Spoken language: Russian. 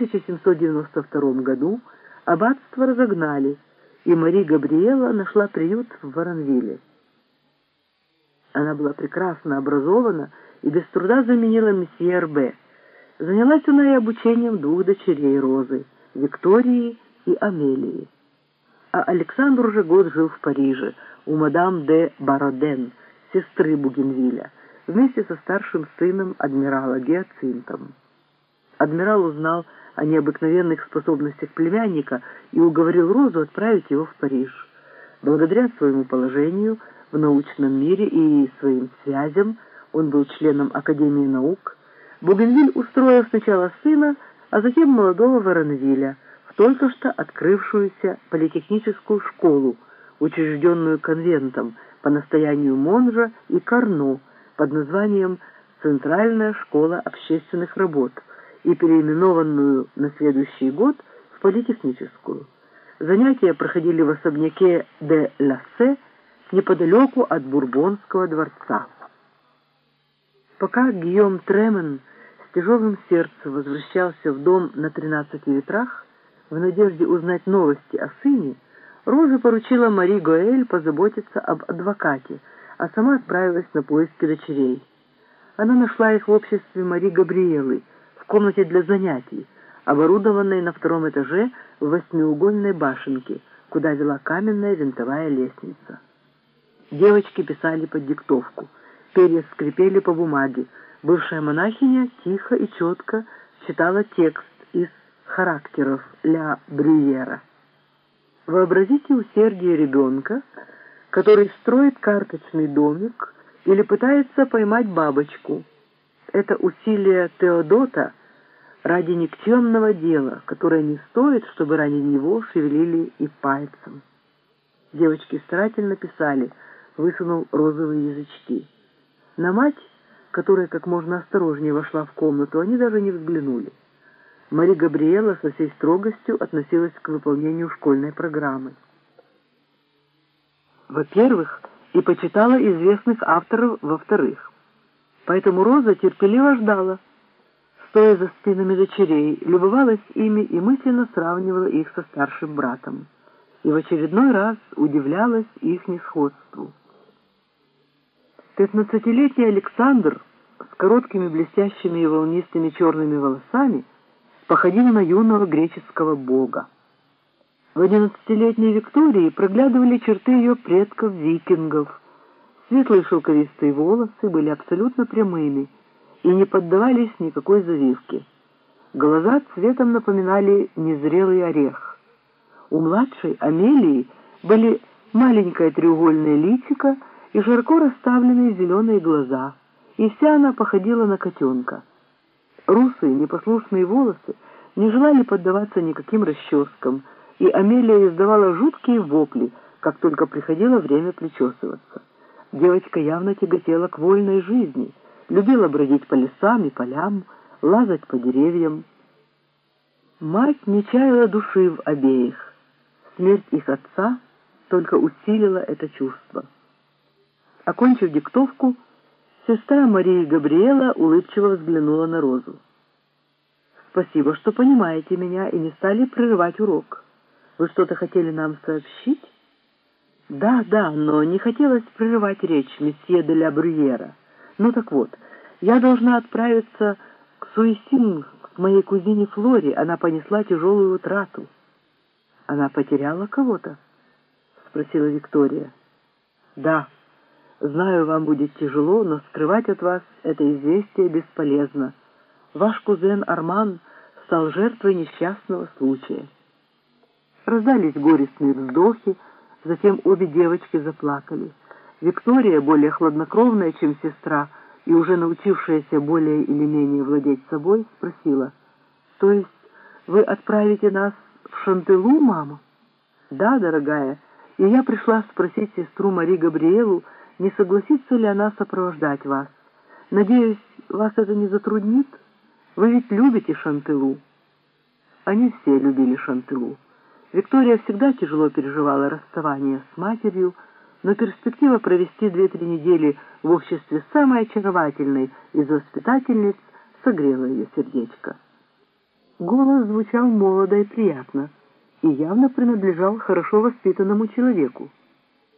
1792 году аббатство разогнали, и Мари Габриэла нашла приют в Воронвилле. Она была прекрасно образована и без труда заменила месье Эрбе. Занялась она и обучением двух дочерей Розы, Виктории и Амелии. А Александр уже год жил в Париже, у мадам де Бароден, сестры Бугенвиля, вместе со старшим сыном адмирала Геоцинтом. Адмирал узнал о необыкновенных способностях племянника и уговорил Розу отправить его в Париж. Благодаря своему положению в научном мире и своим связям, он был членом Академии наук, Бугенвиль устроил сначала сына, а затем молодого Воронвиля в только что открывшуюся политехническую школу, учрежденную конвентом по настоянию Монжа и Карно под названием «Центральная школа общественных работ», и переименованную на следующий год в политехническую. Занятия проходили в особняке де Лассе неподалеку от Бурбонского дворца. Пока Гийом Тремен с тяжелым сердцем возвращался в дом на тринадцати ветрах, в надежде узнать новости о сыне, Роза поручила Мари Гоэль позаботиться об адвокате, а сама отправилась на поиски дочерей. Она нашла их в обществе Мари Габриэлы, комнате для занятий, оборудованной на втором этаже в восьмиугольной башенке, куда вела каменная винтовая лестница. Девочки писали под диктовку, перья скрипели по бумаге, бывшая монахиня тихо и четко читала текст из характеров Ля Брюера. Вообразите усердие ребенка, который строит карточный домик или пытается поймать бабочку. Это усилие Теодота — ради никчемного дела, которое не стоит, чтобы ради него шевелили и пальцем. Девочки старательно писали, высунул розовые язычки. На мать, которая как можно осторожнее вошла в комнату, они даже не взглянули. Мари Габриэла со всей строгостью относилась к выполнению школьной программы. Во-первых, и почитала известных авторов во-вторых. Поэтому Роза терпеливо ждала, стоя за спинами дочерей, любовалась ими и мысленно сравнивала их со старшим братом. И в очередной раз удивлялась их несходству. Пятнадцатилетний Александр с короткими блестящими и волнистыми черными волосами походил на юного греческого бога. В одиннадцатилетней Виктории проглядывали черты ее предков-викингов. Светлые шелковистые волосы были абсолютно прямыми – и не поддавались никакой завивке. Глаза цветом напоминали незрелый орех. У младшей Амелии были маленькое треугольное личико и широко расставленные зеленые глаза, и вся она походила на котенка. Русые непослушные волосы не желали поддаваться никаким расческам, и Амелия издавала жуткие вопли, как только приходило время причесываться. Девочка явно тяготела к вольной жизни — любила бродить по лесам и полям, лазать по деревьям. Мать не чаяла души в обеих. Смерть их отца только усилила это чувство. Окончив диктовку, сестра Марии Габриэла улыбчиво взглянула на Розу. «Спасибо, что понимаете меня и не стали прерывать урок. Вы что-то хотели нам сообщить?» «Да, да, но не хотелось прерывать речь месье де ля Брюера». Ну так вот, я должна отправиться к Суисин, к моей кузине Флоре. Она понесла тяжелую утрату. Она потеряла кого-то? Спросила Виктория. Да, знаю, вам будет тяжело, но скрывать от вас это известие бесполезно. Ваш кузен Арман стал жертвой несчастного случая. Раздались горестные вздохи, затем обе девочки заплакали. Виктория, более хладнокровная, чем сестра, и уже научившаяся более или менее владеть собой, спросила, «То есть вы отправите нас в Шантелу, мама?» «Да, дорогая, и я пришла спросить сестру Мари Габриэлу, не согласится ли она сопровождать вас. Надеюсь, вас это не затруднит? Вы ведь любите Шантелу?» Они все любили Шантелу. Виктория всегда тяжело переживала расставание с матерью, но перспектива провести две-три недели в обществе самой очаровательной из воспитательниц согрела ее сердечко. Голос звучал молодо и приятно и явно принадлежал хорошо воспитанному человеку.